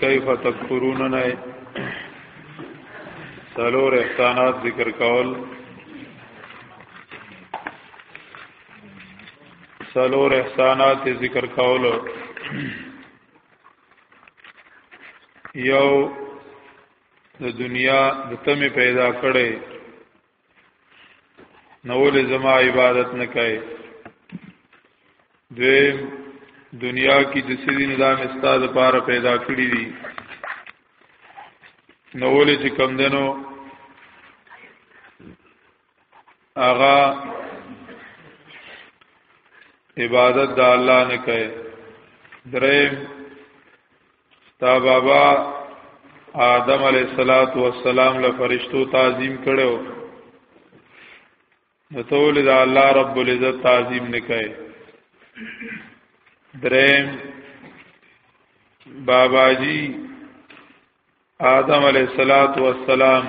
کیف تکفرون نه سلور احسانات ذکر کول سلور احسانات ذکر کول یو د دنیا د تمه پیدا کړي نو ولې زما عبادت نه کوي دویم دنیا کې د سړي نظام استاد لپاره پیدا کړی دي نو ولې چې کم دنو اغا عبادت د الله نه کوي دریم ستا بابا آدم علیہ الصلات والسلام له فرشتو تعظیم کړو نو تول دا الله رب العزت تعظیم نکای درم بابا جی آدم علیہ الصلات والسلام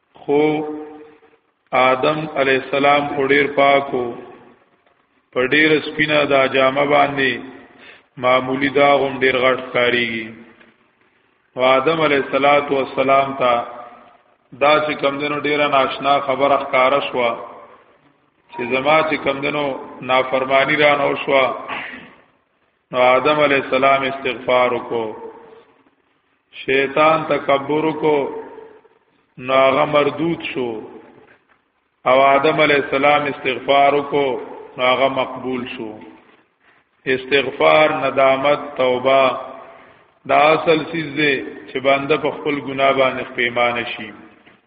خو آدم علی السلام خډیر پاکو په ډیر سپینه دا جامه باندې معمولی دا غون ډیر غټ کاریږي او آدم علی صلوات و سلام ته دا چې کمندونو ډیره ناشنا خبره ښکارا شو چې زما چې کمندونو نافرمانی را نو شو نو آدم علی السلام استغفار کو شیطان تکبر کو نو هغه مردود شو او آدم علی السلام استغفار کو نو هغه مقبول شو استغفار ندامت توبه دا اصل چیز دی چې بنده په خپل ګناه باندې پیمانه شي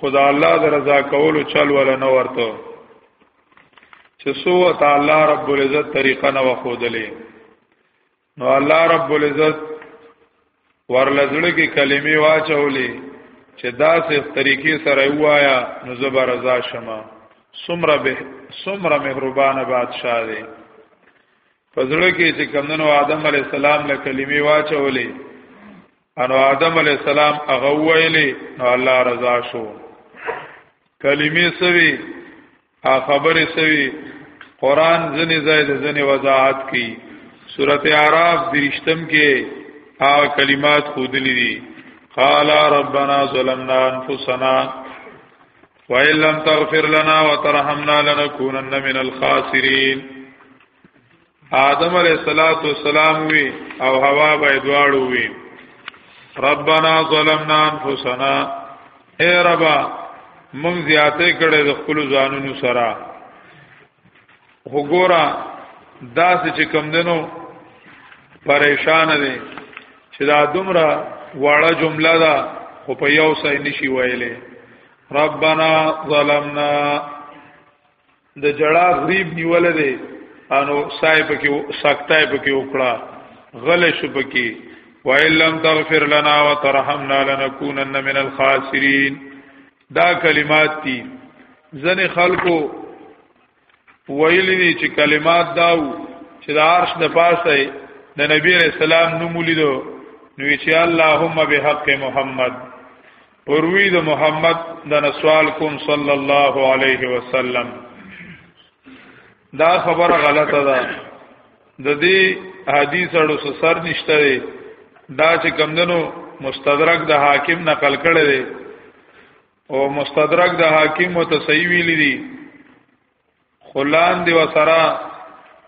خدا الله د رضا کولو چل ولا نه ورته چې سو تعالی رب العزت طریقه نه وخودلې نو الله رب العزت ورلزړه کې کلمې واچولې چې دا سه طریقې سره وایا نو زبر رضا شمه سمره به سمره مهربانه بادشاہ دی پزړه کې چې کمنو آدم علی السلام له کلمې واچولې انو آدم علی السلام هغه ویلې نو الله رضا شو کلمې سوي ا خبرې سوي قران ځنې ځای د ځنې وضاحت کی سورته اعراف درشتم کې ا کلمات خودلې دي قال ربنا ظلمنا انفسنا وان لم تغفر لنا وترحمنا لنكونن من الخاسرين آدم علیہ الصلات والسلام وی او حوا به دواړو وی ربنا ظلمنا انفسنا اے ربا موږ زیاتې کړې د خپل ځانونو سره وګوره داسې چې کم دنو پریشان دي چې دا دومره واړه جمله ده خو په یو ځای نشي ویلې ربنا ظلمنا د جړا غریب نیول دی انو سای پکې سکتای پکې وکړه غل شو پکې وَإِن لَّمْ تَغْفِرْ لَنَا وَتَرْحَمْنَا لَنَكُونَنَّ مِنَ الْخَاسِرِينَ دا کلمات دي ځنې خلکو ویل دي چې کلمات داو چې د عرش د پاسه د نبی رسول الله نوم لیدو نو چې اللهم بحق محمد پروی د محمد د نسوال کوم صلی الله علیه وسلم دا خبره غلطه ده د دې حدیث اړو سر نشته دی دا چې کمندنو مستدرک د حاکم نقل کړي دی او مستدرک د حاکم متصیب ویل دي خلان دی وسرا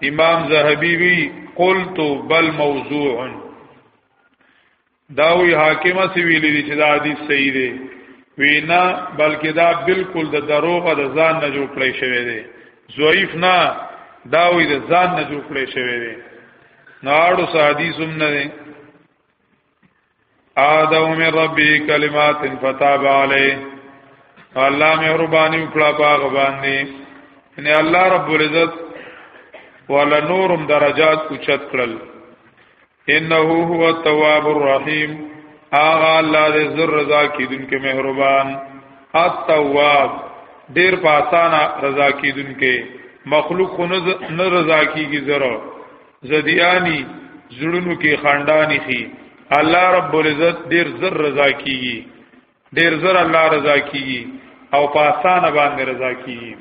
امام زهبی وی قلت بل موضوع دا وی حاکمه سی ویلی دی چې دا حدیث صحیح دی وینا بلکې دا بالکل د دروغ د ځان نه جوړ کړی شوی دی ضعیف نه دا وی د ځان نه جوړ کړی شوی دی ناړو حدیث هم نه دی آدم من ربی کلمات فتاب علی الله مهرباني وکړه پاغه باندې ان الله رب العزت ولا نورم درجات اوچت کړل انه هو التواب الرحیم اغه الله دې زر رضا کیدونکې مهربان التواب ډیر په اسانه رضا کیدونکې مخلوق خو نه رضا کیږي زره زدیانی زړونو کې خاندانی خي الله رب العزت ډیر زر رضا کیږي ډیر زر الله رضا کیږي او په اسانه باندې رضا کیږي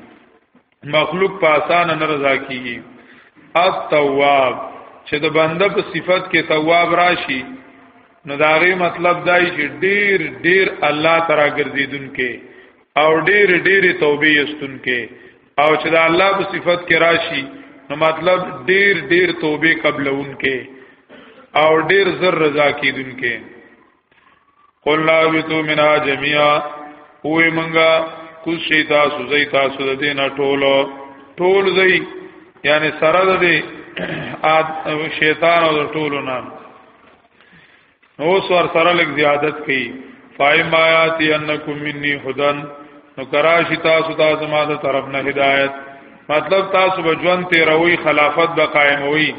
مخلوق په اسانه نه رضا کیږي التواب چې د بنده په صفت کې تواب راشي نو دا غي مطلب دای چې ډیر ډیر الله تعالی ګرځیدونکې او ډیر ډیر توبه یستونکې او چې دا الله په صفت کې راشي نو مطلب ډیر ډیر توبه قبلونکې او ډیر زر رضا کیدونکې قلنا بتو منا جميعا وې مونږه کوز شي تاسو زي تاسو د دې نه ټولو ټول زي یعنی سره د دې شیطان او ټولو نه نو سور سره لګ زیادت کړي فایما یاتی انکم منی هدن نو کراشی تاسو تاسو ما ته طرف نه هدایت مطلب تاسو به ژوند تیروي خلافت به قائموي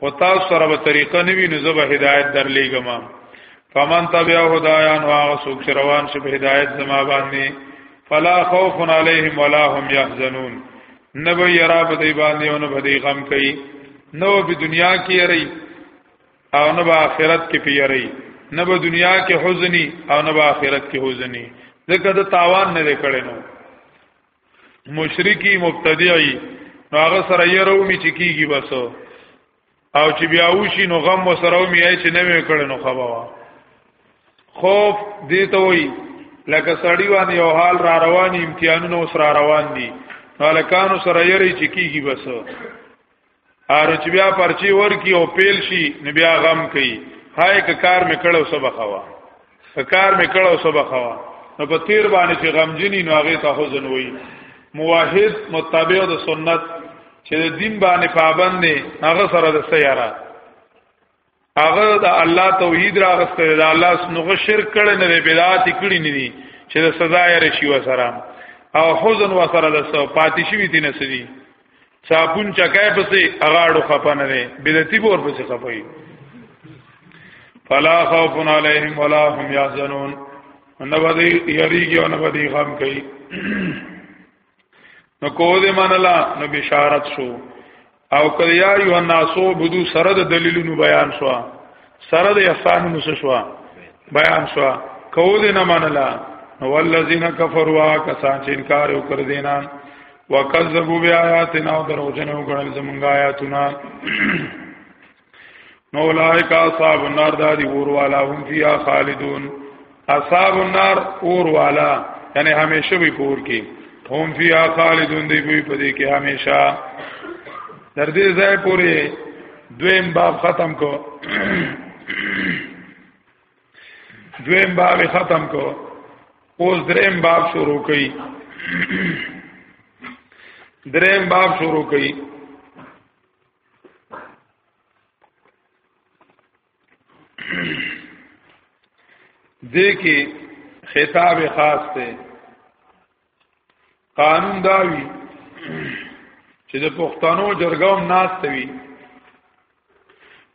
او تاسو سره به طریقه نوی نو زه به هدایت درلېګم فمن تبع هدايا واغ سوق روان شي په هدایت زما باندې فلا خوف عليهم ولا هم يحزنون نبي يرا په دې باندې او نه په دې غم کوي نو په دنیا کې یری او نه په آخرت کې پیری نه په دنیا کې حزنی او نه په آخرت کې حزنی ځکه د تاوان نه کړي نو مشرکی مبتدعی نو هغه سره یې رومي چې کیږي بس او چې بیا وشي نو غم وسره ومي یې چې نوې کړي نو خبا وا خوف دې ته وای لکه سړی باندې یو حال را روان امتحانونه وسره روان دي مالکانو سره یې چې کیږي بس ار چې بیا پرچی ورکی او پیل شي نو بیا غم کوي هاي که کار مې کړو سبا خوا که کار مې کړو سبا خوا نو په تیر باندې چې غمجنی نو هغه ته حزن وایي موحد متابع د سنت چې دین باندې پابند نه هغه سره د سیاره هغه د الله توحید راغسته د الله سنغه شرک کړي نه بدعت کړي نه دي چې د سزا یې رشي وسره او حزن وسره د سو پاتې شي وي نه سدي صابون چکای پسې اغاړو خپنه نه بدعتي بور پسې خپوي فلا خوف علیهم ولا هم یحزنون نو باندې یریږي او نو باندې غم کوي نو کو دې منلا نو بشارت شو او کله یا ایو الناسو بدو سره د دلیلونو بیان شو سره د احسانونو شو بیان شو کو دې نه منلا نو والذین کفروا کسان چې انکار وکړ دینا وکذبوا بیااتنا او دروژن وکړل زمونږ آیاتونه نو اولائک اصحاب النار دادی اور والا هم فیها خالدون اصحاب النار اور والا یعنی همیشه به پور کې هم فیها خالدون دی به په دې کې همیشه تر دې ځای پورې دویم باب ختم کو دویم باب ختم کو اوس دریم باب شروع کړي دریم باب شروع کړي دې کې خطاب خاص دی قانون دا وی چې د پښتنو جرګوم ناس توي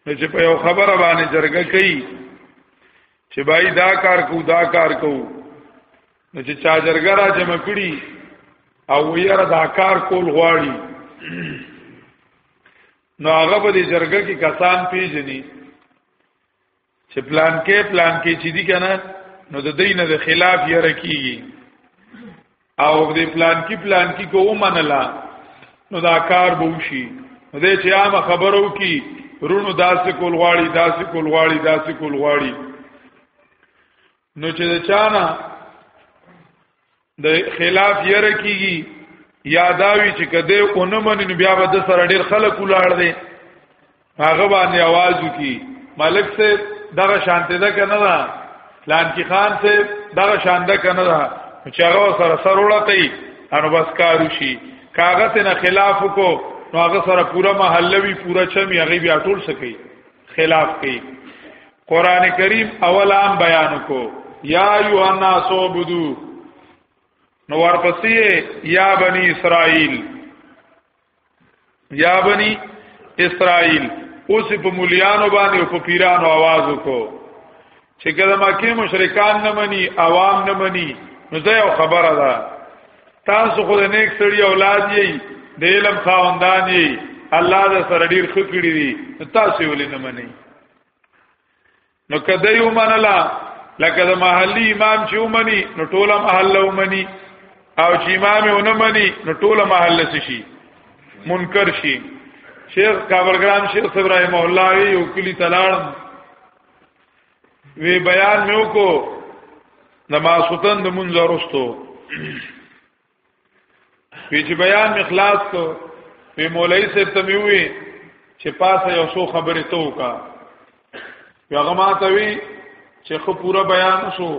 نو چې په یو خبره باندې جرګه کوي چې بای دا کار کو دا کار کو نو چې چا جرګه را جمع کړي او ویره دا کار کول غواړي نو هغه به د جرګه کې کسان پیژني چې پلان کې پلان کې چې دي کنه نو د دین د خلاف یې رکیږي او د پلان کې پلان کې کو منلا نو دا کار به وشي نو دې چې عام خبرو کې رونو داسې کول غواړي داسې کول غواړي داسې کول غواړي نو چې د چانه د خلاف یره کیږي یاداوی چې کده اونه منن بیا به د سره ډیر خلک ولاړ دي هغه باندې आवाज وکي ملک سے دغه شانته ده کنه دا لان کی خان سے دغه شانده کنه دا چې هغه سره سره وړتای انو بس کارو شي کاغه ته خلاف کو نو هغه سره پورا محلوي پورا چمي هغه بیا ټول سکی خلاف کوي قران کریم اول عام بیان کو یا ایو الناس عبدو نو ورپسې یا بنی اسرائیل یا بنی اسرائیل اوس په مليانو باندې او په پیرانو आवाज وکړو چې کله مکه مشرکان نه مني عوام نه مني نو زه یو خبره ده تاسو خو د نیک سړي اولاد یې د علم خاوندان یې الله د سره ډیر خکړی دي تاسو ولې نه منئ نو کده یو منلا لکه د محلي امام چې ومني نو ټوله محله ومني او چې امام ونه مني نو ټوله محله شي منکر شي شیخ کابلګرام شیخ ابراهیم الله وی یو کلی تلاړ وی بیان مې وکړو د ماسوتن د منځ ورستو وی چې بیان مخلاص کو وی مولای صاحب ته می وی چې پاسه یو څو خبرې ته وکا یو هغه ما ته وی چې خو پورا بیان شو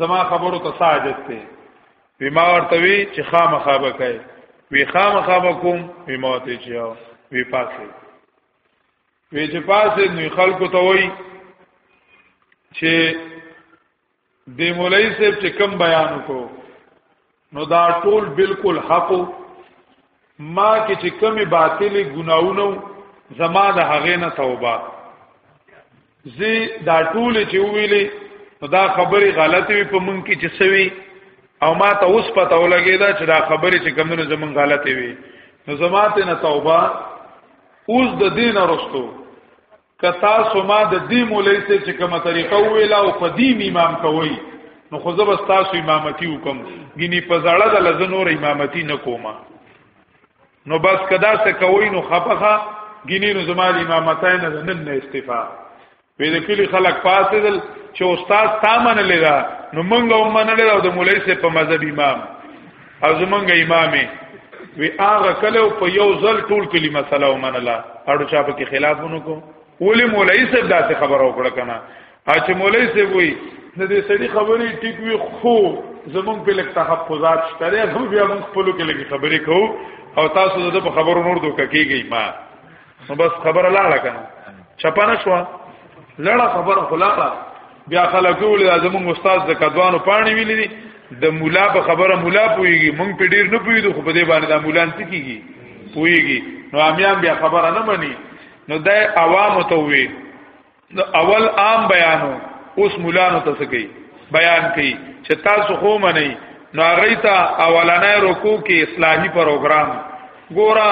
زما خبرو ته ساجت ته وی ما ورته وی چې خامخا به کوي وی خامخا به کوم وی ما ته چې وی پاسه وی چې پاسه نو خلکو ته وی چې دی مولای صاحب چې کم بیان کو نو دا ټول بالکل حق ما کې چې کمی باطلی ګناونه زما د هغه نه توبه زی دا ټول چې ویلې نو دا خبره غلطه وي په مونږ کې چې سوي او ما ته اوس پته ولګی دا چې دا خبره چې کمونه زمونږ غلطه وي نو زما ته نه توبه اوس د دین ارستو کتا سما د دې مولای سي چې کومه طریقه ویلا او په دې امام کوي نو خو زه بس تاسو امامتي وکم ګینی په زړه د لز نور امامتي نه کومه نو بس کدا څه کوي نو خپخه ګینی نو زمال امامتای نه نن نه استفا وې د کلی خلک پاسېدل چې استاد تا منلې دا نو مونږ هم منلې دا د مولای سي په مذهب امام ازمنګ امامه وی هغه کله په یو ځل ټول کلی مسله ومنله اړو چا په خلافونو کو ولی مولای صاحب داسې خبره وکړه کنه اچ مولای صاحب وی د دې سړي خبرې ټیک وی خو زمون په لک تحفظات شته هم بیا موږ خپل کې لګي خبرې کوو او تاسو د خبرو نور دوک کېږئ ما نو بس خبره لاړه کنه چپنه شو لړه خبره خلاړه بیا خلک ول زموږ استاد د کدوانو پانی ویل دي د مولا په خبره مولا پويږي مونږ په ډیر نه پويدو خو په دې باندې د مولان څه کیږي پويږي نو امیان بیا خبره نه مني نو د عوام ته وی نو اول عام بیانو اوس مولانو ته سکی بیان کړي چې تاسو خو منئ نو هغه ته اولنې رکو کې اصلاحي پروګرام ګورا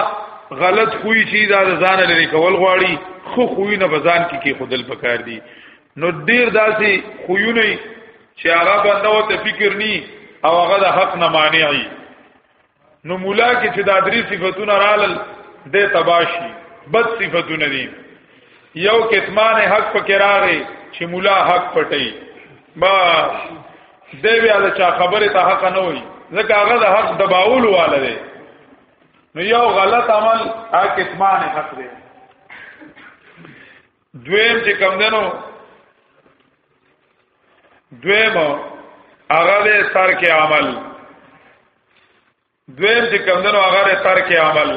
غلط خوې چی دا ځان لري کول غواړي خو خوې نه بزان کې کې خودل پکار دي نو ډیر داسي خوونه چې هغه باندې ته فکر ني او هغه د حق نه مانعي نو مولا کې چې دا درې صفاتونه رالل د تباشي بد صفاتونه دي یو کتمان حق پکې راغی چې مولا حق پټي با دی بیا د چا خبره ته حق نه وي ځکه هغه د حق دباول واله دی نو یو غلط عمل هغه کتمان حق دی دویم چې کم دنو دویم هغه د ترک عمل دویم چې کمدنو هغه ترک عمل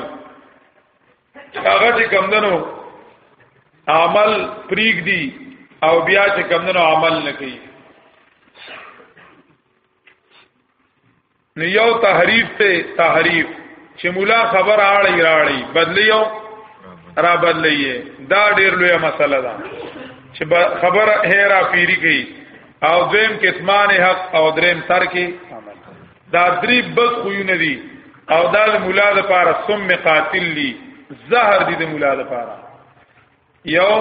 هغه چې کمدنو عمل پریګ دی او بیا چې کمدنو عمل نه کوي نو یو تحریف ته تحریف چې مولا خبر اړی راړی بدلیو را بدلیه دا ډیر لوی مسله ده چې خبر هه را پیری کوي او دویم کتمان حق او دریم ترک دا درې بد خوونه دي او دا د مولا د پاره سم قاتل دي زهر دي د مولا د پاره یو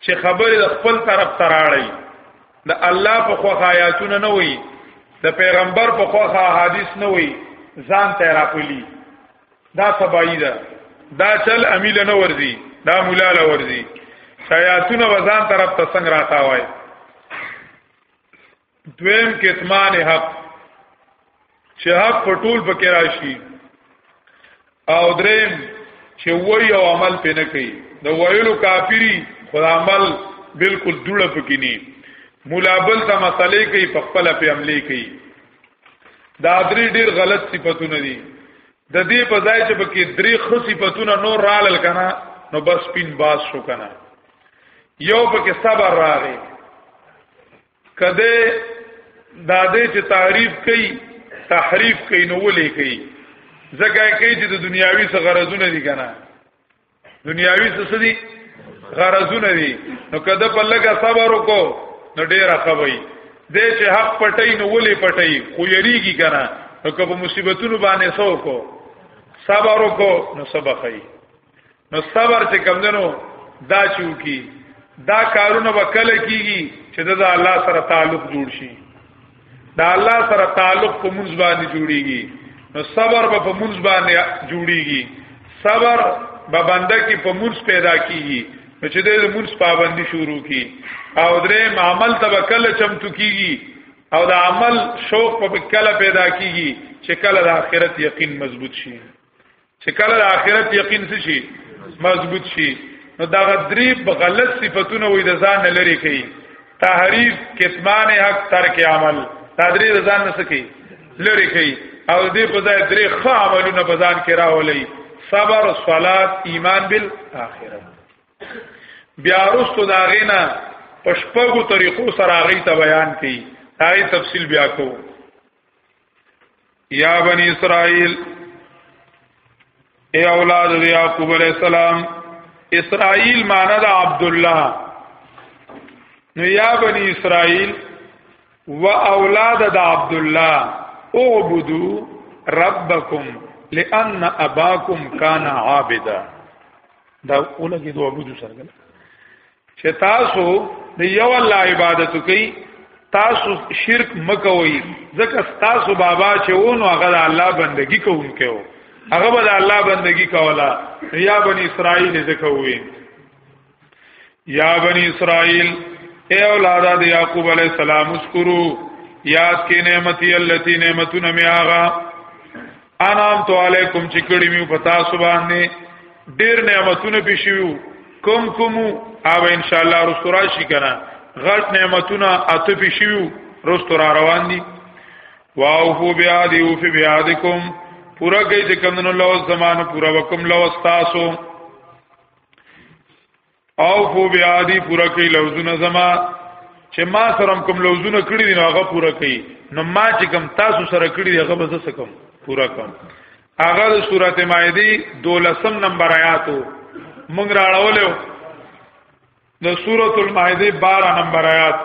چې خبره د خپل طرف تراړی د الله په خوخه آیاتونه نه وي د پیغمبر په خوخه حدیث نه وي ځان ته راپلی دا تبایی ده دا چل امیل نه ورزی دا مولا له ورزی شیاطونه وزان طرف ته څنګه راتا وای دویم کتمان حق چې حق په ټول پکې راشي او دریم چې وای او عمل پې نه کوي د وایلو کافری خدا عمل بالکل دوړه پکې نه مولا بل ته مسلې کوي په خپل په عملي کوي دا درې ډیر غلط صفاتونه دي د دې په ځای چې پکې درې خو صفاتونه نور رالل کنه نو بس پین باز شو کنه یو پکې صبر راغی کده دا دې چې تعریف کوي تحریف کوي نو ولې کوي ځکه کوي چې د دنیاوی څخه غرضونه دي کنه دنیاوی څه دي غرضونه دي نو کده په لګه صبر وکړو نو ډیره خوي د چې حق پټي نو ولې پټي خو یریږي کنه نو که په مصیبتونو باندې سو کو صبر وکړو نو صبر خي نو صبر چې کم دنو دا چوکي دا کارونه وکړه کیږي چې دا الله سره تعلق جوړ شي دا الله سره تعلق په منځ باندې جوړیږي نو صبر به په منځ باندې جوړیږي صبر به بنده کې په منځ پیدا کیږي نو چې د منځ پابندي شروع کی او درې عمل توکل چمتو کیږي او د عمل شوق په کله پیدا کیږي چې کله د آخرت یقین مضبوط شي چې کله د آخرت یقین څه شي مضبوط شي نو دا غدری په غلط صفاتونه وې د ځان نه لري کوي تحریف کتمان حق ترک عمل تدری د ځان نه سکی لري کوي او دې په ځای درې ښه عملونه په ځان کې راولي صبر صلات ایمان بل اخره بیا رستو دا غینا پشپغو طریقو سره غی ته بیان کړي هاي تفصیل بیا کوو یا بنی اسرائیل اے اولاد د یعقوب علی السلام اسرائیل معنی د عبد الله نو یا بنی اسرائیل و اولاد د عبد الله اعبدوا ربکم لان اباکم کان عابدا دا اولګي دوه عبادت سره چې تاسو د یو الله عبادت کوي تاسو شرک مکوئ ځکه تاسو بابا چې ونه هغه د الله بندگی کوونکی وو هغه به د الله بندگی کوله یا بنی اسرائیل ځکه وې یا بنی اسرائیل اے اولاد د یعقوب علی السلام اسکرو یاد کې نعمتي التي نعمتونه می هغه انام تو علیکم چې کړي میو پتا سبحانه ډیر نعمتونه پیښیو کم کوم او ان شاء الله رستورا شي کنه غلط نعمتونه اته پیښیو رستورا روان دي واوفو بیا دی او فی بیادکم پورا گئی چې کمنو لوز زمانو پورا وکم لوز تاسو او فو بیا دی پورا کوي لوزونه زما چې ما سره کوم لوزونه کړی دي نو هغه پورا کوي نو ما چې کوم تاسو سره کړی دي هغه به زه کوم پورا کوم هغه د سورته مائده دولسم نمبر آیاتو مونږ راړولیو د سورته المائده 12 نمبر آیات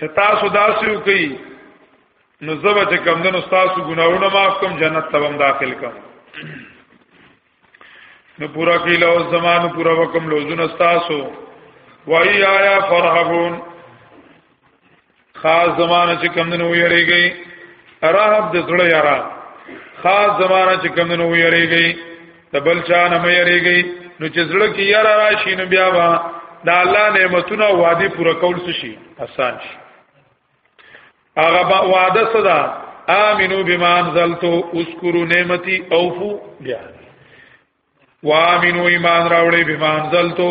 چتا سو داسې وکي نو زبا چې کم دنو تاسو ګناونه معاف کوم جنت ته هم داخل کوم نو پورا کې له زمانو پورا وکم لوزونه تاسو وای آیا فرحون خاص زمانه چې کم دنو یریږي رحب د زړه یارا خاص زمانه چې کم دنو یریږي تبل چا نه مې ریږي نو چې زړه کې یاره راشي نو بیا با دا الله نعمتونه وادي پوره کول څه شي آسان شي هغه وعده صدا امنو بما انزلتو اذكروا نعمتي اوفو بیا وامنو ایمان راوړې بما انزلتو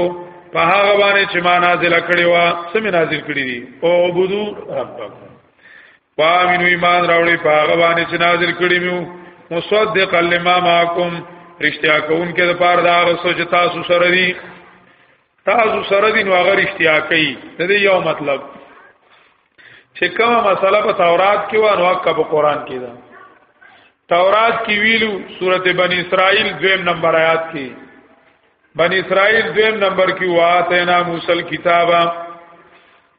په هغه باندې چې ما نازل کړی و سم نازل کړی دی او عبدو ربکم پامینو ایمان راوړي په هغه باندې چې نازل کړی میو مصدق لما معکم رښتیا کوون کې د پاره دا غوسه چې تاسو سره دي تاسو سره دي نو هغه رښتیا کوي د دې یو مطلب چې کومه مسله په تورات کې و نو حق په قران کې ده تورات کې ویلو سورته بنی اسرائیل دویم نمبر آیات کې بنی اسرائیل دویم نمبر کې واته نا موسی کتابه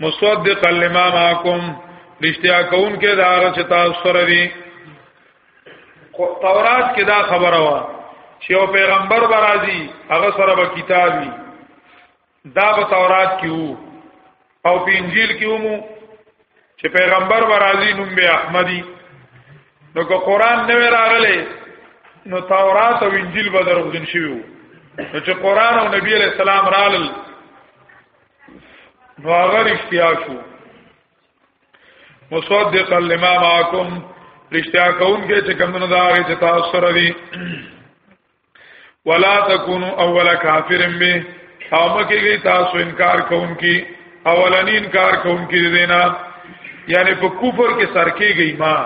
مصدق لما معكم رشتیا کون کې دا رچ تاسو سره وی تورات کې دا خبره وا چې او پیغمبر برازي هغه سره به کتاب وی دا په تورات کې وو او په انجیل کې ومو چې پیغمبر برازي نوم به احمدي نو که قران نه راغله نو تورات او انجیل به دروغجن شوی وو نو چې قران او نبی علیہ السلام رالل نو هغه رښتیا شو مصدق لما معكم رښتیا کون کې چې کوم نه دا چې تاسو سره دي ولا تکونو اول کافر به او مکه کې تاسو انکار کون کې اولنی انکار کون کې دینا یعنی په کفر کې سر کې گئی ما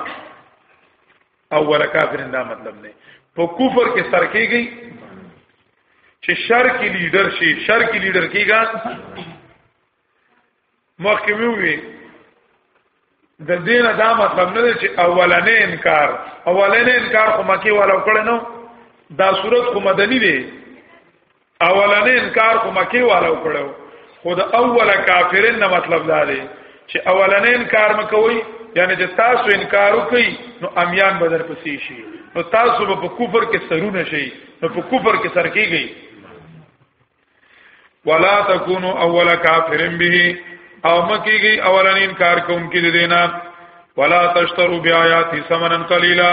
او ولا کافرن دا مطلب نه په کفر کې سر کېږي چې شر کې لیډر شي شر کې لیډر کېږي مخکې مې وی د دین دا مطلب نه دی چې اولنې انکار اولنې انکار خو مکی والا وکړ نو دا صورت خو مدني دی اولنې انکار خو مکی والو کړو خو د اوله کافرین نه مطلب دا دی چې اولنې انکار مکوي یعنی چې تاسو انکار وکړي نو امیان بدر پسې شي نو تاسو به په کفر کې سرونه شي نو په کفر کې سر کېږي ولا تکونو اول کافرن به او مکیږي اولنې انکار کوونکې دینا ولا تشترو بیااتی ثمنن قلیلا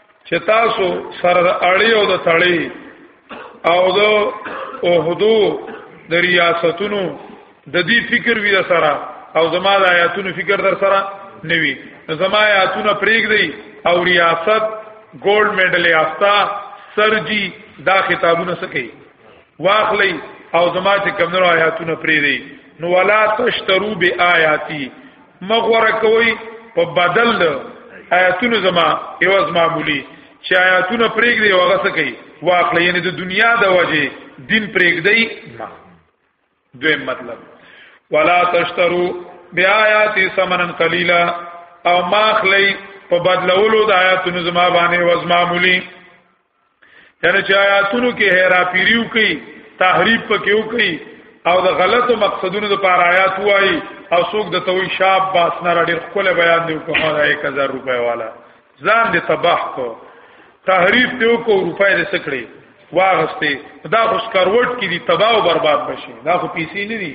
چې تاسو سره اړي او د تړي او د اوهدو د ریاستونو د دې فکر وی سره او زما د آیاتونو فکر در سره نوي زما آیاتونه پریګ دی او ریاست ګولډ میډل یافتا سرجی دا خطابونه سکی واخلی او زما چې کمنو آیاتونه پری دی نو ولا تشترو بی آیاتی مغوره کوي په بدل د آیاتونو زما ایواز معمولی چې آیاتونه پرېګ دی وغه سکی واخلې یعنی د دنیا د وجه دین پرېګ دی ما دویم مطلب ولا تشترو بیاات سمنن قلیلا او ماخلی په بدلولو د آیاتونو زما باندې وز معمولی یعنی چې آیاتونو کې هراپیریو کوي تحریف پکې کوي او د غلطو مقصدونو لپاره آیات وایي او څوک د توي شاب باس نه راډي خپل بیان دی کوم دا 1000 روپے والا ځان دې تباہ کو تحریف دی کو روپے دې سکړي واغسته دا خوش کروټ کې دي تباہ او برباد بشي دا خو پیسې نه دي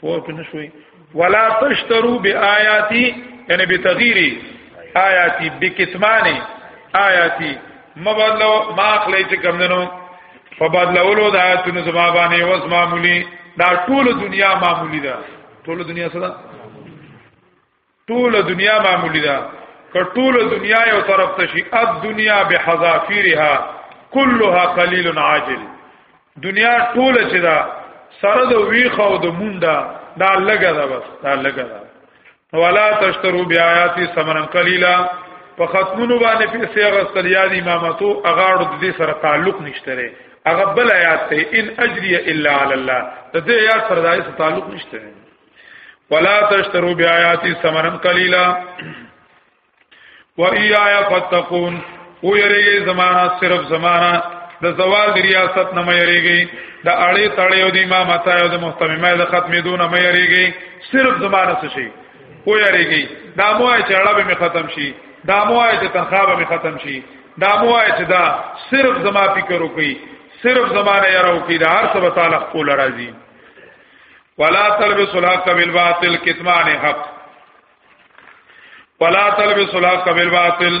پوه پنه شوي ولا تشترو بیااتی یعنی بتغیری آیاتی بکتمانی آیاتی مبدلو ما اخلی چې کم دنو په بدلولو د آیاتونو زما باندې وس معمولی دا ټول دنیا معمولی ده ټول دنیا سره ټول دنیا معمولی ده کټول دنیا یو طرف ته شي اد دنیا بحذافیرها كلها قليل عاجل دنیا ټول چې دا سره د ویخه او د مونډه دا لګا دا بس دا لګا دا ولا تشترو بیااتی سمنن قلیلا په ختمونو باندې پیسې غسل یاد امامتو اغاړو د دې سره تعلق نشته لري اغه بل آیات ته ان اجریه الا علی الله د دې آیات سره دایې تعلق نشته ولا تشترو بیااتی ثمنن قلیلا و ایایا فتقون او یریږي زمانہ صرف زمانہ د زوال د ریاست نه مېریږي د اړې تړې او د امامت او د محتممه د ختمې دون نه مېریږي صرف زمانه څه شي او یریږي دا موای چې اړه به ختم شي دا موای چې تنخواه به ختم شي دا موای چې دا صرف زما فکر وکي صرف زمانه یاره وکي دا هر څه به تعالی خپل راځي ولا تلبس الحق بالباطل کتمان حق ولا تلبس الحق بالباطل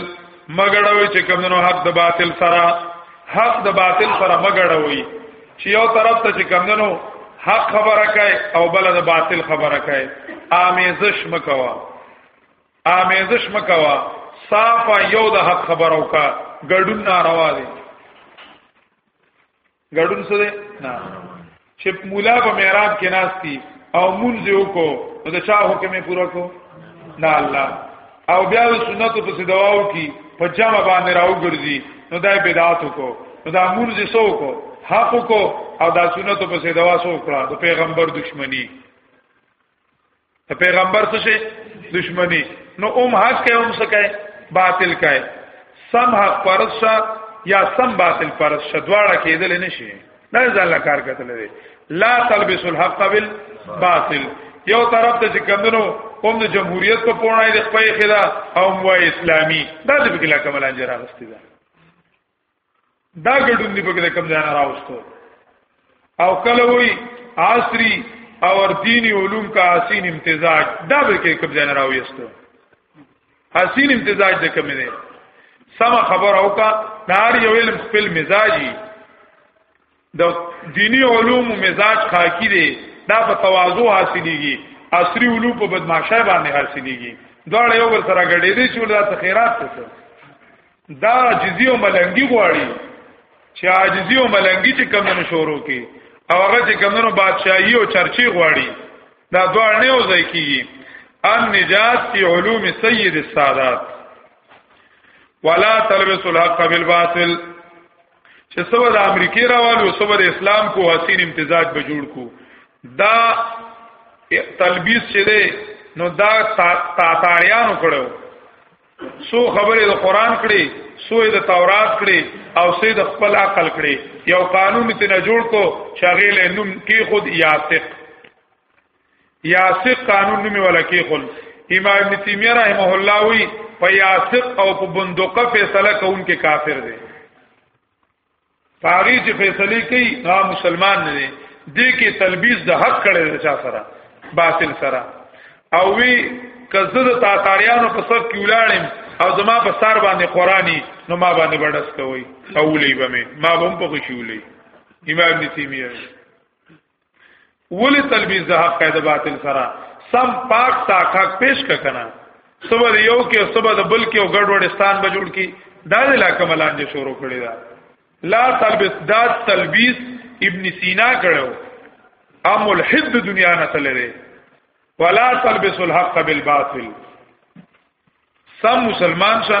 مګړوي چې کمنو حق د باطل سره حق د باطل سره مګړوي چې یو طرف ته چې کمنو حق خبره کوي او بل د باطل خبره کوي آمیزش مکوا آمیزش مکوا صافه یو د حق خبرو کا ګډون ناروا دي ګډون څه دی نه چې مولا په محراب کې ناشتي او مونږ یو کو نو د چا حکم یې پورا کو نه الله او بیا د سنتو په سدواو کې په جامه باندې راو ګرځي نو دای بدعت کو نو دا مونږ یې سو کو حق کو او دا سنتو په سدوا سو کړه د پیغمبر دښمنی ته پیغمبر څه شي دشمنی نو اوم حق کې اوم څه کوي باطل کوي سم حق پرسه یا سم باطل پرسه دواړه کېدل نه شي نه ځان لا کار کتل دي لا تلبس الحق بالباطل یو طرف ته چې کمنو هم د جمهوریت په پورنای د خپل خلا او وای اسلامي دا د بګلا کمال انجر راغستې ده دا ګډون دی پکې کوم ځای نه راوستو او کله وی عصری او دینی علوم کا حسین امتزاج دا به کې کوم ځای نه راوستو حسین امتزاج د کوم دی سم خبر او کا نار یو علم خپل مزاجی د دینی علوم مزاج خاکی دی دا په تواضع حاصلېږي عصري علوم په بدمعشای باندې حاصلېږي دواړه یو بل سره غړې دي چې ولدا ته خیرات څه دا جزیه او ملنګي غواړي چې عاجزي او ملنګي چې کمونو شروع کی او هغه چې کمونو بادشاہي او چرچی غواړي دا دواړه نه وځي کیږي ان نجات فی علوم سید السادات ولا تلبسوا الحق بالباطل چې سبا د امریکای راوالو سبا د اسلام کو حسین امتزاج به جوړ کو دا تلبیس چې دی نو دا تاتاریانو کړو سو خبره د قران کړي سو د تورات کړي او سو د خپل عقل کړي یو قانون ته نه جوړ کو شغیل نوم کې خود یاسق یاسق قانون نومي ولا کې خل امام ابن تیمیه رحمه الله وی په یاسق او په بندقه فیصله کوونکې کافر دی پاری چې فیصله کوي نا مسلمان نه دی دې کې تلبیس د حق کړي د چا سره باطل سره او وی کزه د تاتاریانو په صف کې ولاړم او زما په سر باندې قرآنی نو ما باندې بڑس کوي او لې به ما به هم په خوشي ولې امام ابن تیمیه ولی تلبیس د حق قید باطل سره سم پاک ساک حق پیش ککنه صبح د یو کې او صبح د بل کې او ګډوډستان به جوړ کی دا د لا کملان جو شروع کړی دا لا تلبس دا تلبیس ابن سینا کړو ام الحد دنیا نه تلره ولا تلبس الحق بالباطل سم مسلمان شه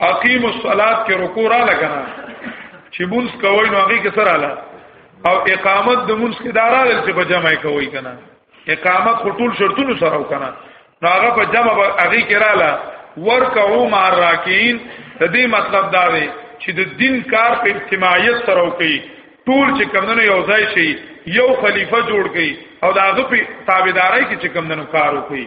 اقیم الصلات کې رکوع را لګنا چې مونږ کوی نو هغه کې سره لاله او اقامت د مونږ کې دارا دل چې په جمع کوي کنه اقامت خطول شرطونو سره وکنه نو هغه په جمع هغه کې رااله ورکعو مع الراکین د دې مطلب دا دی چې د دین کار په اجتماعیت سره وکړي ټول چې کمندونو یو ځای شي یو خلیفہ جوړ کړي او دا هغه په تابعداري کې چې کمندونو کار وکړي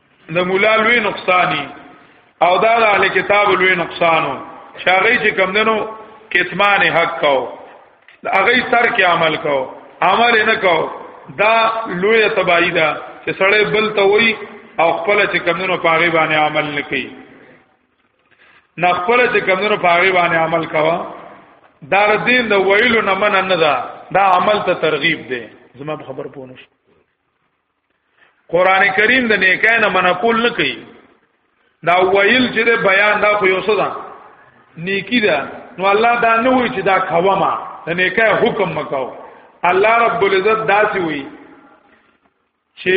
د مولا لوی نقصانی او دا د اهل کتاب لوی نقصانو شاغی چې کم دنو کتمان حق کو هغه سر کې عمل کو عمل نه کو دا لوی تبعی دا چې سړی بل ته وای او خپل چې کم دنو پاغي باندې عمل نه کوي نه خپل چې کم دنو پاغي باندې عمل کوا دا دین د ویلو نه من نه دا دا عمل ته ترغیب دی زما خبر پونه شو قران کریم د نیکه نه منقول نه کوي دا ویل چې د بیان دا خو یو څه ده نیکی ده نو الله دا نه وی چې دا کوما د نیکه حکم مکاو الله رب العزت داسي وی چې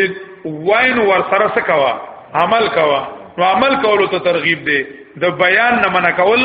واین ور سره سکوا عمل کوا نو عمل کولو ته ترغیب دی د بیان نه منع کول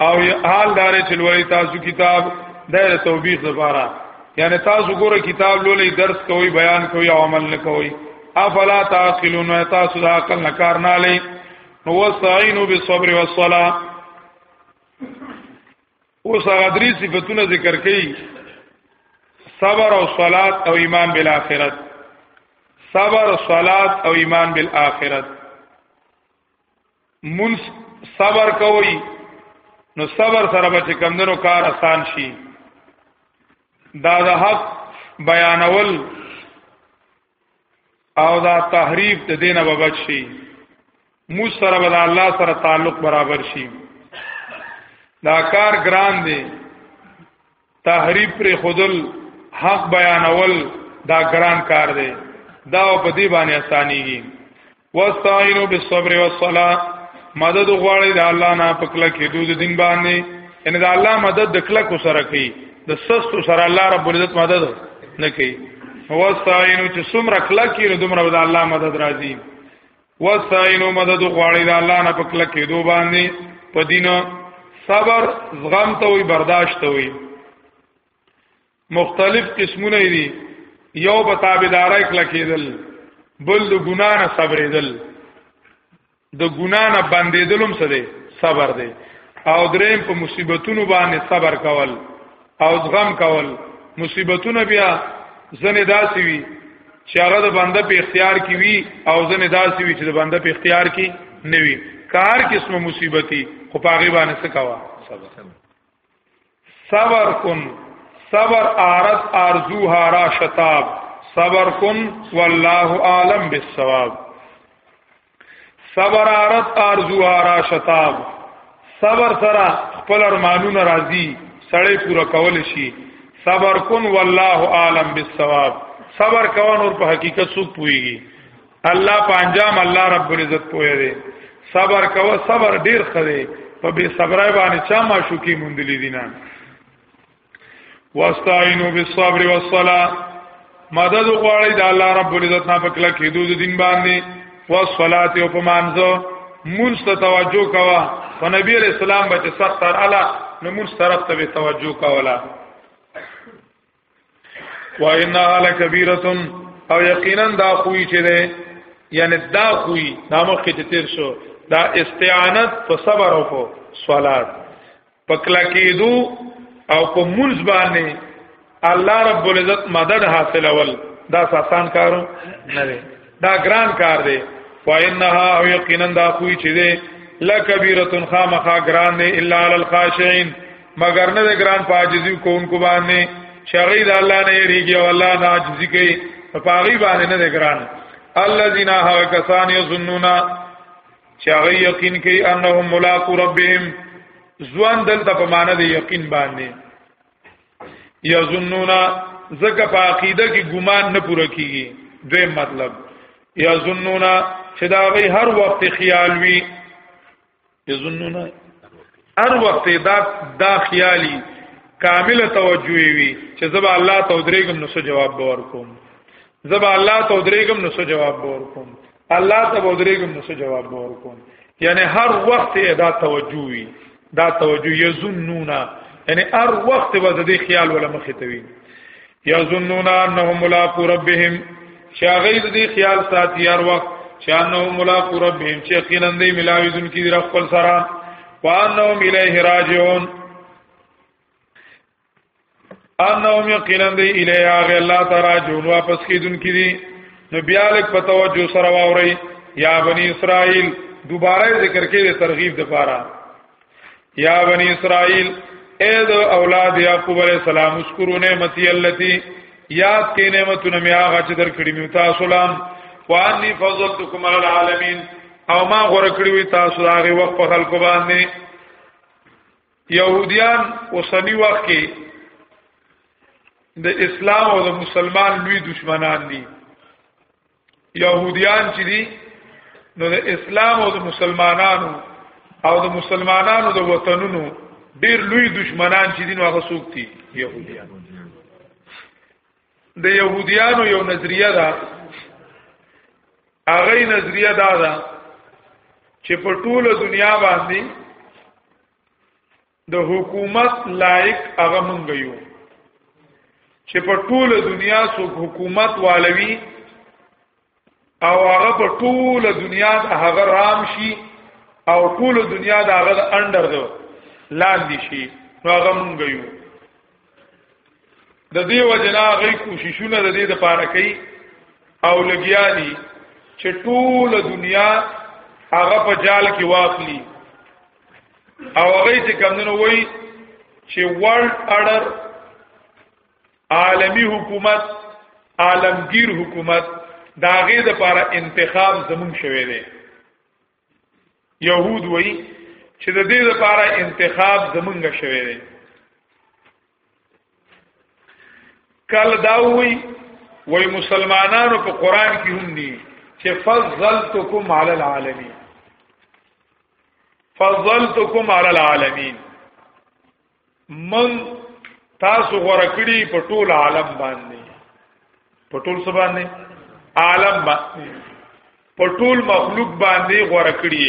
او حال دار چې لولې تاسو کتاب د توبیخ لپاره یعنی تاسو ګوره کتاب لولې درس کوي بیان کوي او عمل نه کوي افلا تعقلون تاسو د عقل نه کار نه لې نو واستعینوا بالصبر والصلاه اوس هغه درې صفاتونه ذکر کړي صبر او صلات او ایمان بالآخرت صبر صلات او ایمان بالآخرت مونږ صبر کوي نو صبر سره به کمندونو کار آسان شي دا د حق بیانول او دا تحریف د دینه به بچ شي مو سره به الله سره تعلق برابر شي دا کار ګران دی تحریف پر خودل حق بیانول دا ګران کار دی دا په دې باندې اسانيږي واستعینوا بالصبر والصلاه مدد غواړي د الله نه په کله کې دوی دین باندې ان د الله مدد د کله کو سره کوي د سست سره الله رب العزت مدد نه کوي واستعینوا چې څومره کله کې نو دومره د الله مدد راځي واستعینوا مدد غواړي د الله نه پکله کې دوه باندې په دین صبر زغم ته وي برداشت ته وي مختلف قسمونه دي یو په تابعدارای کله کېدل بل د ګنا نه صبرېدل د ګنا نه باندېدلم څه دی صبر دی او دریم په مصیبتونو باندې صبر کول او زغم کول مصیبتونه بیا ځنې داسې وي چې هغه د بنده په اختیار کې وي او ځنې داسې وي چې د بنده په اختیار کې نه وي کار قسمه مصیبتي خو په هغه باندې څه کاوه صبر کن صبر عارض ارزوها را شتاب صبر کن والله عالم بالثواب صبر عارت ارزو را شتاب صبر سره خپل ارمانونه راضي سړی پورا کول شي صبر کن والله عالم بالثواب صبر کوا نور په حقیقت څوک پويږي الله په انجام الله رب العزت پوي دی صبر کوا صبر ډیر خره په بے صبرای باندې چا ما شوکی مونډلې دینه واستعینوا بالصبر والصلاه مدد غواړی د الله رب العزت نه پکله کېدو د دین باندې والصلاه او په مانځو مونږ ته توجه کوا په نبی علیہ السلام بچ سخت تر اعلی نو مونږ طرف ته به توجه کولا و انها لکبیره او یقینا دا خوې چې ده یعنی دا خوې نامخ کې تیر شو دا استعانت په صبر او په صلات پکلا کېدو او په منځ باندې الله رب العزت مدد حاصل اول دا آسان کارو نه دی دا ګران کار دی فإنها او یقینا دا کوی چې دی لکبیرتن خامخا ګران دی الا علی الخاشعين مگر نه ګران پاجزی کوونکو باندې شغی د الله نه یریږي او الله نه عاجزی کوي په پاغي باندې نه ګران الذين هاو کسان یظنون چې هغه یقین کوي انهم ملاقات ربهم ځوان دلته په معنی د یقین باندې یظنون زکه په عقیده کې ګمان نه پوره کیږي دوی مطلب یظنون چې دا غي هر وخت خیال وي یظنون هر وخت دا دا خیالي کامل توجه وي چې زبا الله ته درېګم نو څه جواب به ورکوم زبا الله ته درېګم نو څه جواب به ورکوم الله ته درېګم نو څه جواب به ورکوم یعنی هر وخت دا توجه وي دا توجه یظنون یعنی هر وخت به د دې خیال ولا مخې ته وي یظنون انهم ملاقات ربهم شاغید دی خیال ساتي هر وخت چې انهم ملاقات ربهم چې یقینا دی ملاوي دن کی در خپل سره وانهم الیه راجعون انهم یقینا دی الیه هغه الله تعالی جون واپس کیدون کی دي نو بیا لک په توجه سره واوري یا بنی اسرائیل دوباره ذکر کې ترغیب د پاره یا بنی اسرائیل اے د اولاد یعقوب علیہ السلام اذکروا نعمتي التي یاد کې نعمتونه میا غچ در کړی می تاسو لام وانی فضلتکم علی العالمین او ما غره کړی وی تاسو هغه وخت په خلکو باندې يهوديان اوسنی وخت کې د اسلام او د مسلمان لوی دشمنان دي يهوديان چې دي نو د اسلام او د مسلمانانو او د مسلمانانو د وطنونو ډیر لوی دشمنان چې دي نو هغه څوک دي يهوديان د يهوديانو یو نظریه ده هغه نظریه دا ده چې په ټوله دنیا باندې د حکومت لایق هغه مونږ یو چې په ټوله دنیا سو حکومت والوي او هغه په ټوله دنیا د هغه رام شي او ټوله دنیا د هغه انډر دو لاندې شي نو هغه مونږ یو د دې وجنا غي کوششونه د دې د پاره کوي او لګیا دي چې ټوله دنیا هغه په جال کې واخلي او هغه چې کمندونو وای چې ورلد اډر عالمی حکومت عالمگیر حکومت داغه د لپاره انتخاب زمون شوه دی يهود وای چې د دې لپاره انتخاب زمونږ شوه دی کله دا وی وای مسلمانانو په قران کې هم دي چې فضلتکم علی العالمین فضلتکم علی العالمین من تاسو غوړه کړی په ټول عالم باندې په ټول څه باندې عالم باندې په ټول مخلوق باندې غوړه کړی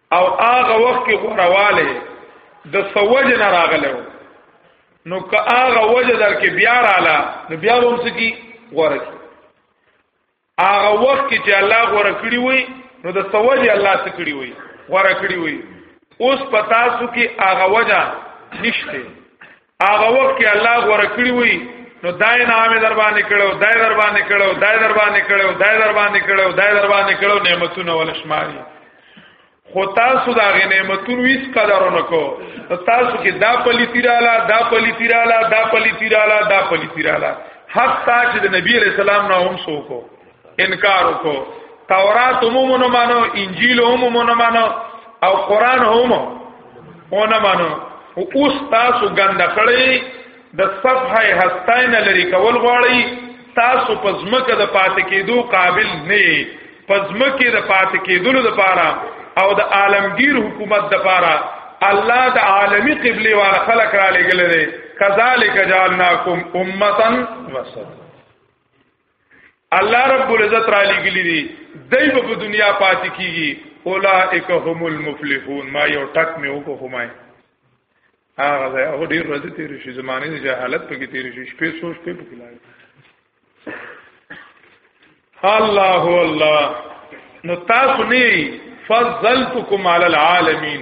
او هغه وخت کې غورواله د سوج نه راغلو نو که هغه وجه در کې بیا رااله نو بیا هم سکی غوړه کی هغه وخت کې چې الله غوړه کړی وي نو د سوج الله څخه کړی وي غوړه کړی وي اوس پتا سو کې هغه وجه نشته هغه وخت کې الله غوړه کړی وي نو دای نامه در باندې کړو دای در باندې کړو دای در باندې کړو دای در باندې کړو دای در باندې کړو نعمتونه ولشماري خو تاسو دا غي نعمتونو هیڅ قدر نه کو تاسو کې دا پلی تیرالا دا پلی تیرالا دا پلی تیرالا دا پلی تیرالا حتی چې د نبی علی السلام نه هم سوکو انکار وکړو تورات هم مونږ مانو انجیل هم مونږ مانو او قران هم مونږ مانو اوس تاسو ګند کړی د صفحه هستاین لري کول غواړي تاسو په ځمکه د پاتې کېدو قابل نه په ځمکه د پاتې کېدو لپاره او د عالمگیر حکومت لپاره الله د عالمی قبله وال خلق را لګل دي کذالک جعلناکم امه وسط الله رب العزت را لګلی دی دای په دنیا پاتې کیږي اولائک هم المفلحون ما یو ټک مې وکړو همای هغه ځای هغه ډیر ورځې تیر شي زمانه د جهالت په کې تیر شي شپې سوچ په کې لاړ الله الله نو تاسو نه فضلتکم علی العالمین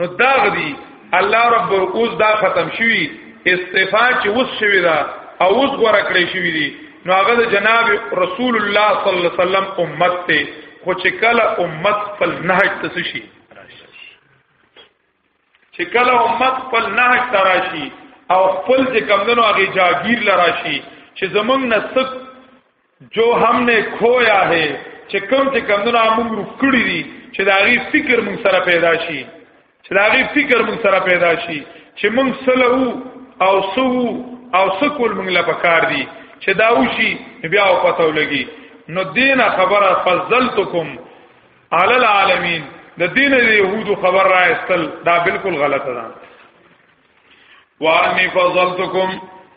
نو دا غدي الله رب اوس دا ختم شوی استعفا چې اوس شوی دا او اوس غوړه کړی شوی دی نو هغه د جناب رسول الله صلی الله علیه وسلم امت ته خو چې کله امت خپل نهج تسشي چې کله امت خپل نهج تراشي او خپل چې کمندونو هغه جاگیر لراشي چې زمنګ نسک جو هم نه کھویا ہے چې کوم چې کمونه موږ رکړی دي چې دا غي فکر موږ سره پیدا شي چې دا غي فکر موږ سره پیدا شي چې موږ سلو او سو او سکول موږ لا پکار دي چې دا وشي بیا او پته ولګي نو دینه خبره فضلتکم علی العالمین د دین د یهودو خبر را استل دا بالکل غلطه ده وانی فضلتکم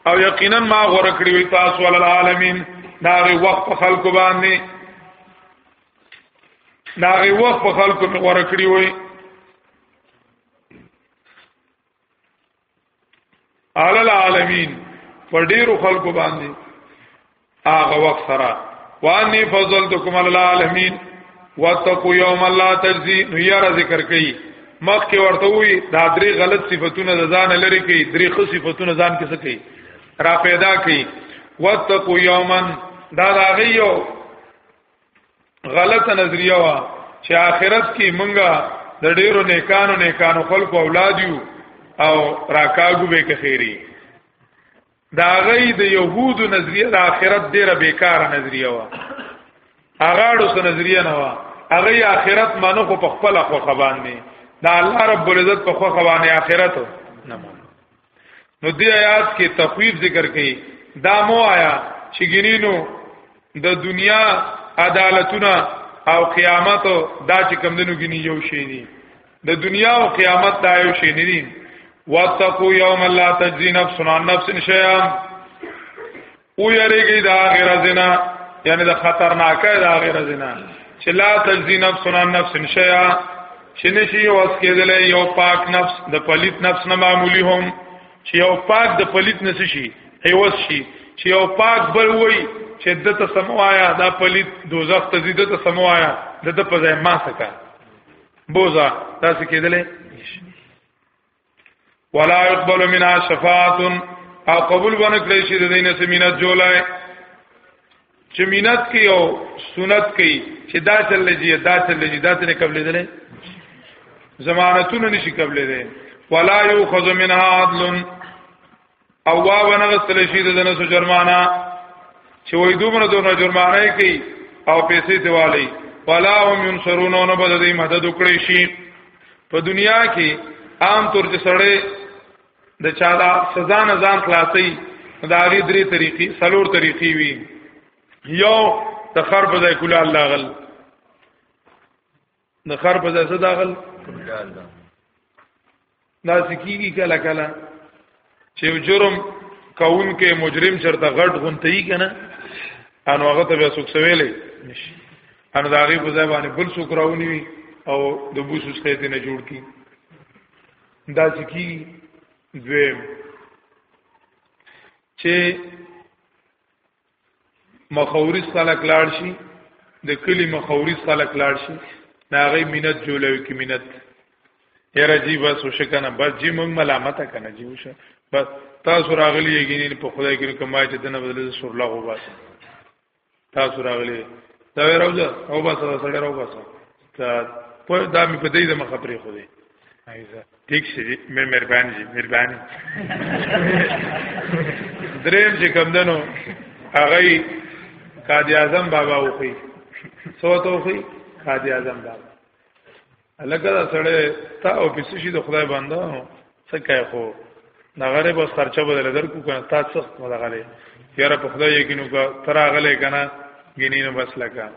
او یقینا ما غره کړی وی تاسو ول العالمین دا غي وخت په خلکو باندې دا غي وخت په خلکو می غره کړی وی علی العالمین پر ډیرو خلکو باندې هغه وخت سره وانی فضلتکم علی العالمین واتقوا یوم لا تجزی نو یا ذکر کئ مخ کې ورته وی دا درې غلط صفاتونه د ځان لري کوي درې خو صفاتونه ځان کې څه کوي را پیدا کوي واتقوا یوما دا دا غيو غلط نظریه وا چې آخرت کې مونږه د ډیرو نیکانو نیکانو خلکو اولاد یو او راکاګو به کخيري دا غي د يهودو نظریه د آخرت ډیره بیکاره نظریه و هغه څه نظریه نه و هغه آخرت مانو خو په خپل خو خبان نه دا الله رب العزت په خو خبان آخرت نه نو دی آیات کې تخویف ذکر کړي دا مو آیا چې ګینینو د دنیا عدالتونه او قیامت دا چې کم دنو کې یو شی دی د دنیا او قیامت دا یو شی نه دی واتقوا یوم لا تجزی نفس عن نفس شیئا او یریږي دا غیر زنا یعنی دا خطرناکه دا غیر زنا چې لا تجزی نفس عن نفس شیئا چې نشي واس کېدل یو پاک نفس د پلیت نفس نه معمولی هم چې یو پاک د پلیت نس شي ایوس شي چې یو پاک بل وای چې دته سموایا دا پلیت دوزخ ته زیاده ته سموایا دته په ځای ما سکا بوزا تاسو کېدلې ولا يقبل منها شفاعه او قبول باندې کړی شي د دینه سمینه جولای چې مینت کوي او سنت کوي چې دا چل لږي دا چل لږي دا تنه قبل دي نه زمانتونه نشي قبل دي ولا یوخذ منها عدل او وا ونغسل شي د نسو جرمانه چې وې دومره دومره جرمانه کوي او پیسې دیوالي ولا هم ينصرون نو بده دې مدد وکړي شي په دنیا کې عام طور چې سړی د چا دا سزا نه ځان خلاصي دا غي درې طریقې سلور طریقې وي یو د خر په ځای کولال لاغل د خر په ځای څه داغل کولال دا دا سکیږي کله کله چې جرم کون کې مجرم چرته غټ غونتي کنه ان هغه ته بیا څوک سویلې نشي ان دا غي په ځای باندې بل څوک راونی او د بوسو ستې نه جوړ کی دا ځکه دویم چې مخوري خلک لاړ شي د کلی مخوري خلک لاړ شي ناغي مینت جوړوي کې مینت یاره جی بس وشکنه بس جی موږ ملامت کنه جی وشه بس تاسو راغلی یګینې په خدای کې کمای چې دنه بدل سر لا هو باسه تاسو راغلي دا راوځه او با سره سره راو باسه ته په دا مې په دې د مخه پرې خو دې ایزه ټیک شي مې مهرباني جی مهرباني دریم چې کم دنو هغه قاضي اعظم بابا وخی سو ته وخی قاضي اعظم بابا لکه دا سړی تا او پیسې شي د خدای بنده څه کوي خو دا غره بس خرچه بدل درکو کنه تا سخت مله غره یاره په خدای یقینو کا تر غلې کنه ګینې نو بس لکه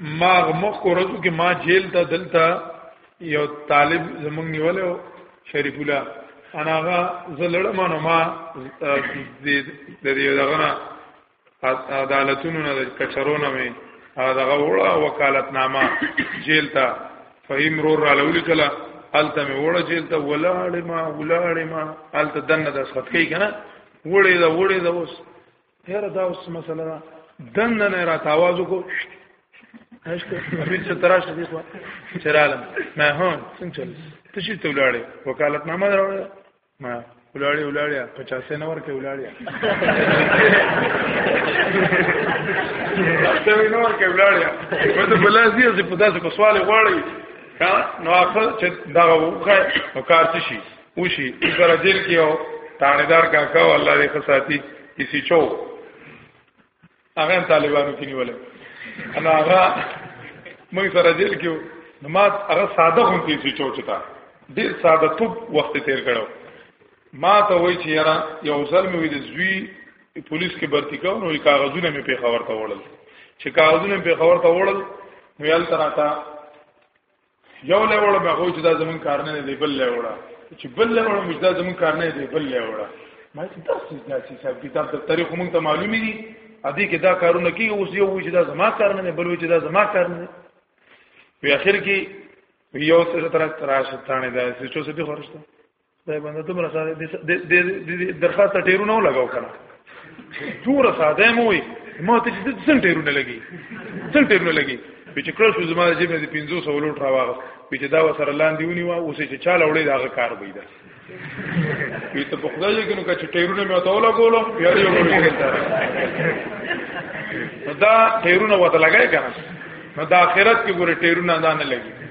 ما مخ کو رزو کې ما جیل ته دلته یو طالب زمونږ نیولو شریف الله انا غا زلړم نو ما د دې دغه عدالتونو نه کچرونه مې دغه وړه وکالت نامه جیل ته فهیم رور را لولي کله الته مې وړه جیل ته ولاړې ما ولاړې ما الته دنه د سختی کنه وړې دا وړې دا اوس هر دا اوس مسله ده دنه نه را تاوازو کو هشته مې چې تراشه دي خو چرالم ما هون څنګه چل ته شي ته ولاړې وکالت نامه راوړې ما ولاړې ولاړې په چا سه نه ورکه ولاړې ته وینې ورکه ولاړې په دې بلازي چې په داسې په سوال غواړي ها نو اخر چې دا وخه نو کار څه شي وشي سره جیل کې او تانیدار کاکا الله دې خساتی کسی چو هغه طالبانو کې نیولې انا هغه موږ سره جیل کې نو ما هغه ساده هم کې چې چوچتا ډیر ساده توپ وخت تیر کړو ما ته وای چې یاره یو ځل مې د زوی پولیس کې برتی کاو نو کاغذونه مې په خبر ته وړل چې کاغذونه په خبر ته وړل نو یل تراته یو لوړ به غوښ دا زمون کار نه دی بل لوړ چې بل لوړ موږ دا زمون کار نه دی بل لوړ ما چې دا څه دا چې صاحب کتاب د تاریخ مونږ ته معلومی دي ا دې کې دا کارونه کوي اوس یو وجه دا زما کار نه بل وجه دا زما کار نه په اخر کې یو څه تر تر شتانه دا چې څه دي خورشته دا باندې دومره ساده د درخواست ټیرونه ولګاو کنه دومره ساده مو وي ما ته چې څنګه ټیرونه لګي څنګه ټیرونه لګي په چې کړو شو زما چې مې 500 لوټ راوغه په چې دا وسره لاندې ونی و اوس چې چاله وړي دا کار وې ده په ته په خدای کې نو چې ټیرونه مې ته ولګولم بیا یې وړي دا ټیرونه وته لګای کنه نو د آخرت کې ګوره ټیرونه دا نه لګي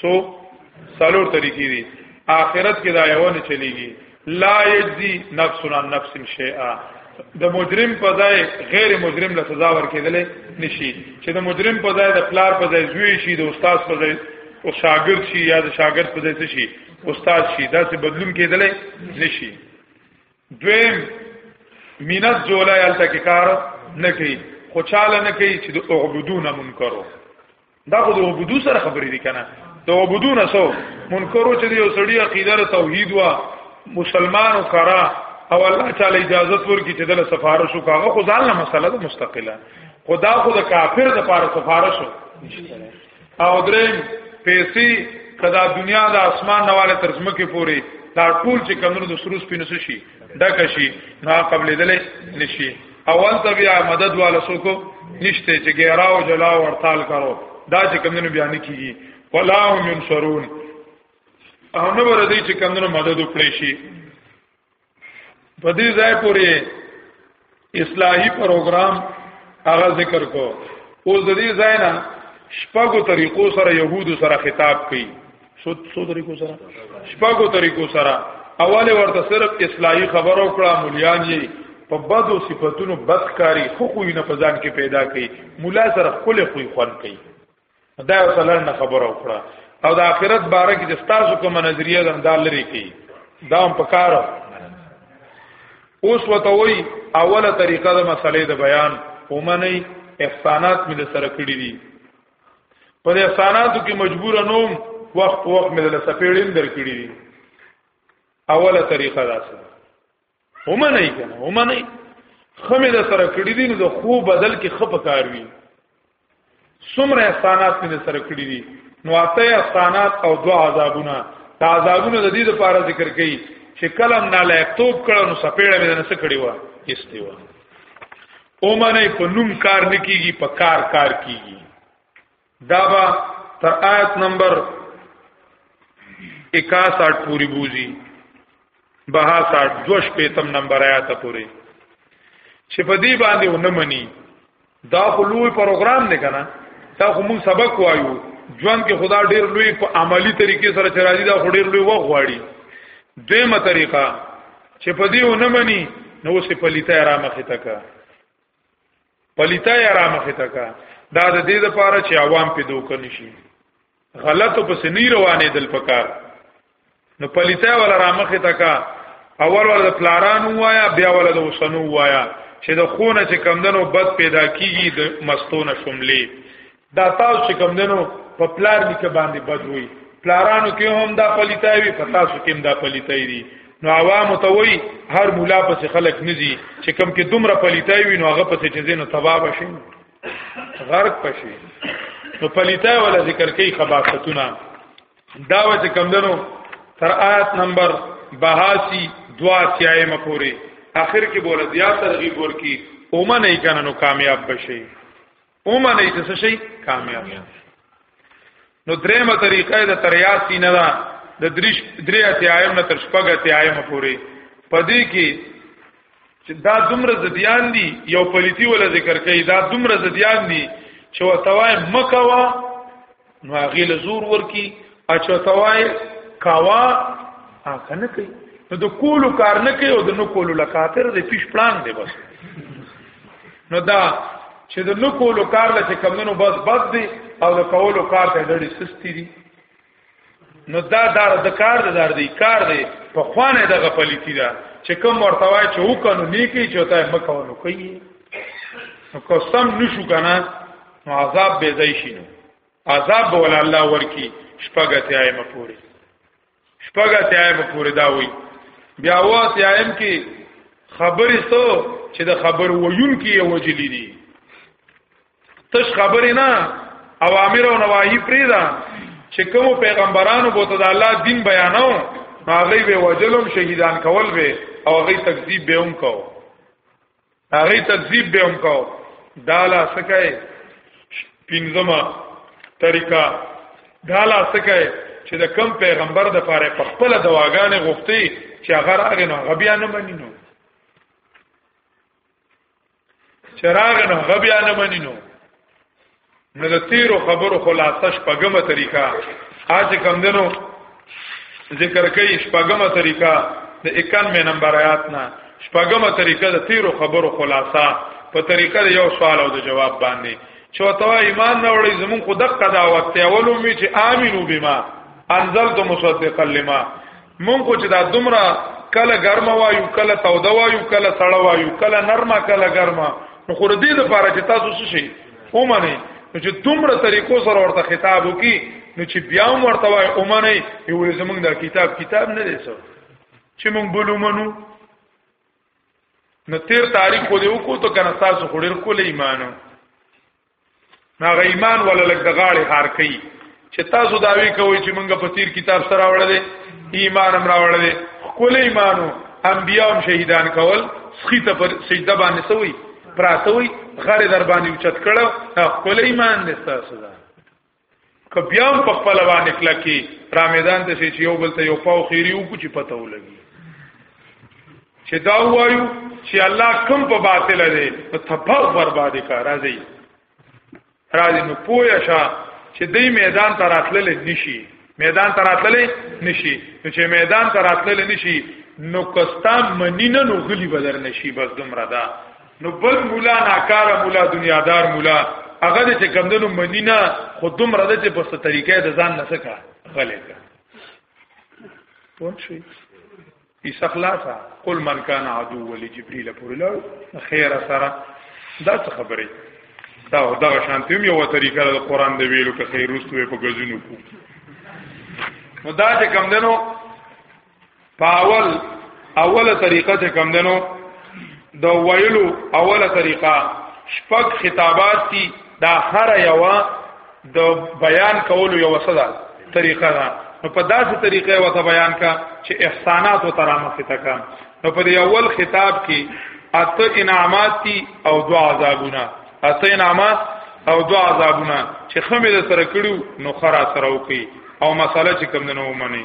سو سلور طریقې دي آخرت کې دا یو نه چلیږي لا یجزی نفس عن نفس شیئا د مجرم په ځای غیر مجرم له سزا ورکېدلې نشي چې د مجرم په ځای د پلار په ځای زوی شي د استاد په ځای او شاګرد شي یا د شاګرد په ځای شي استاد شي دا څه بدلون کېدلې نشي دویم مینت جولای الته کې کار نه کوي خو چاله نه کوي چې د عبودونه منکرو دا خو د وبدو سره خبرې دي کنه د وبدو نه سو منکرو چې یو سړی عقیده توحید وا مسلمانو کرا او الله تعالی اجازه ورکړي چې دله سفارش وکاغه خو ځان له مسله ده مستقله خدا خو د کافر د پاره سفارش او درې پیسې کدا دنیا د اسمان نواله ترجمه کې پوري دا ټول چې کمنو د سروس پینوس شي ډک شي نه قبل دلې نشي اول ته بیا مدد والا سوکو نشته چې ګیرا او جلا او ورتال کرو دا چې کمونو بیان کیږي ولا هم ينصرون او نو ور دي چې کمونو مدد وکړي شي په دې ځای پورې اصلاحي پروګرام هغه ذکر کو اوس د دې ځای نه شپږو طریقو سره يهودو سره خطاب کړي سو سو طریقو سره شپږو طریقو سره اواله ورته صرف اصلاحي خبرو کړه مليان یې په بدو صفاتونو بدکاری خو خو نه پزان کې پیدا کړي مولا سره خپل خو خوان کوي دا یو سلام نه خبرو کړه او د آخرت باره کې د تاسو کوم نظریه ده دا لري کې دا هم پکاره اوس وته وی اوله طریقه د مسلې د بیان ومني احسانات مې سره کړی دي په دې ساناتو کې مجبور نوم وخت وخت مې له سپېړین درکړي دي اوله طریقه دا څه هم نه کنه هم نه خمه د سره کړی دي نو د خو بدل کې خپ کار وی سمره احسانات مې سره کړی دي نو اته احسانات او دوا عذابونه دا عذابونه د دې لپاره ذکر کړي چې کلم نالایق توپ کړه نو سپېړه مې نه سکړی و کیستی و او منه په نوم کار نکیږي په کار کار کیږي دا با تر آیت نمبر 61 پوری بوزي بها 60 دوش پیتم نمبر آیات پوری چې په دې باندې ونه مني دا خو لوی پروګرام نه کنه دا خو موږ سبق وایو ژوند کې خدا ډیر لوی په عملی طریقې سره چرایي دا خو ډیر لوی وغواړي دیمه طریقه چې په دې ونه مني نو سه پلیته را مخه تکا پلیته را مخه تکا دا د دې لپاره چې عوام په دوک نشي غلطو پس نه روانې دل پکار نو پلیته ولا را مخه تکا اول ول د پلارانو وایا بیا ول د وسنو وایا چې د خونه چې کمدنو بد پیدا کیږي د مستونه شملې دا تاسو چې کوم دنو په پلار نیکه باندې بدوي پلارانو کې هم دا پلیتایوي په تاسو کې هم دا پلیتای دي نو عوام ته وای هر مولا پس خلق نزي چې کم کې دومره پلیتای وي نو هغه پس چې زینو تباب شي غرق پشي نو پلیتای ولا ذکر کوي خباستونه دا و چې کم دنو تر آیت نمبر 82 دوا سیایمه پوری اخر کې بوله زیات ترغیب ورکی اومه نه کنه نو کامیاب بشي او معنی چې څه شي کامیاب نو درېمه طریقه د تریاسی نه ده د دریش درې اتیایم نه تر شپږ اتیایم پورې پدې کې چې دا دومره زديان دي یو پلیتی ولا ذکر کوي دا دومره زديان دي چې وتوای مکوا نو هغه له زور ورکی اچتوای کاوا هغه نه کوي نو د کولو کار نه کوي او د نو کولو لکاتر د پیش پلان دی بس نو دا چې د نو کولو کار لته کمونو بس بد دی او د کولو کار ته ډېری سستی دی نو دا دار د کار د دار دی کار دی په خوانه دغه پلیتی دا چې کوم ورته وای چې وکړو نیکی چې وتاه مکو نو کوي نو قسم نشو کنه نو عذاب به ځای شي نو عذاب ول الله ورکی شپږه تیایم پوری شپږه تیایم پوری دا وی بیا وا تیایم کې خبرې سو چې د خبر ویون کې یو وجلی دي تش خبرې نه اوامر او نواهی پریدا چې کوم پیغمبرانو بوته د الله دین بیانو هغه به وجلم شهیدان کول به او هغه تکذیب به هم کوو هغه تکذیب به هم کاو دالا سکای پینځما طریقہ دالا سکای چې د کم پیغمبر د پاره په خپل دواګانې غوښتي چې هغه راغی نو هغه بیا نه مني نو چې راغی نو هغه بیا نه مني نو نو د تیرو خبرو خلاصه شپږمه طریقه اج کم دنو ذکر کوي شپږمه طریقه د 91 نمبر آیات نه شپږمه طریقه د تیرو خبرو خلاصه په طریقه د یو سوال او د جواب باندې چوتو ایمان نه وړي زمون خو دغه دعوت ته اولو می چې امنو بما انزلت مصدقا لما مونږ خو چې دا دومره کله ګرمه وایو کله توده وایو کله سړه وایو کله نرمه کله ګرمه نو خو دې لپاره چې تاسو څه شي اومنه نو چې دومره طریقو سره ورته خطاب وکي نو چې بیا ورته وای اومنه یو زمونږ دا کتاب کتاب نه دی څه چې مونږ بلومنو نو تیر تاریخ خو دې وکړو ته کنه تاسو خو ډیر کول ایمانو هغه ایمان ولا لګ د غاړې هار کوي چې تاسو داوی کوئ چې موږ په تیر کتاب سره وړل دي ایمان امر وړل دي خپل ایمانو انبیا هم شهیدان کول سخی ته پر سجده باندې سوی پراتوي غره در باندې اوچت کړو خپل ایمان دې تاسو ده که بیا هم په خپل باندې کله کې را میدان ته چې یو بل ته یو پاو خیری وکړي چې پته ولګي چې دا وایو چې الله کم په باطل دی په تفاق برباد کا راځي راځي نو پویا شه چې دې میدان ته راتلل نشي میدان ته راتلل نشي نو چې میدان ته راتلل نشي نو کستا منی نه نو غلی بدر نشي بس دومره ده نو بد مولا ناکاره مولا دنیادار مولا هغه چې کمندونو منینا خودم رده چې په ست طریقې د ځان نه سکا غلې کا پونشي ایسا خلاصا قل من کان عدو ولی جبريل پورې لو خیر سره دا څه خبره دا دا شانتی یو طریقه د قران د ویلو کې خیر رسوي په غزونو کو نو دا چې کمندونو پاول اوله طریقه چې کم دنو د ویلو اوله طریقه شپږ خطابات دي دا هر یوه د بیان کولو یو صدا طریقه ده نو په داسې طریقې وته بیان کا چې احسانات او ترامت تکا نو په دې اول خطاب کې اته انعامات دي او دو عذابونه اته انعامات او دو عذابونه چې خمه سره کړو نو خرا سره وکي او مساله چې کم نه ومني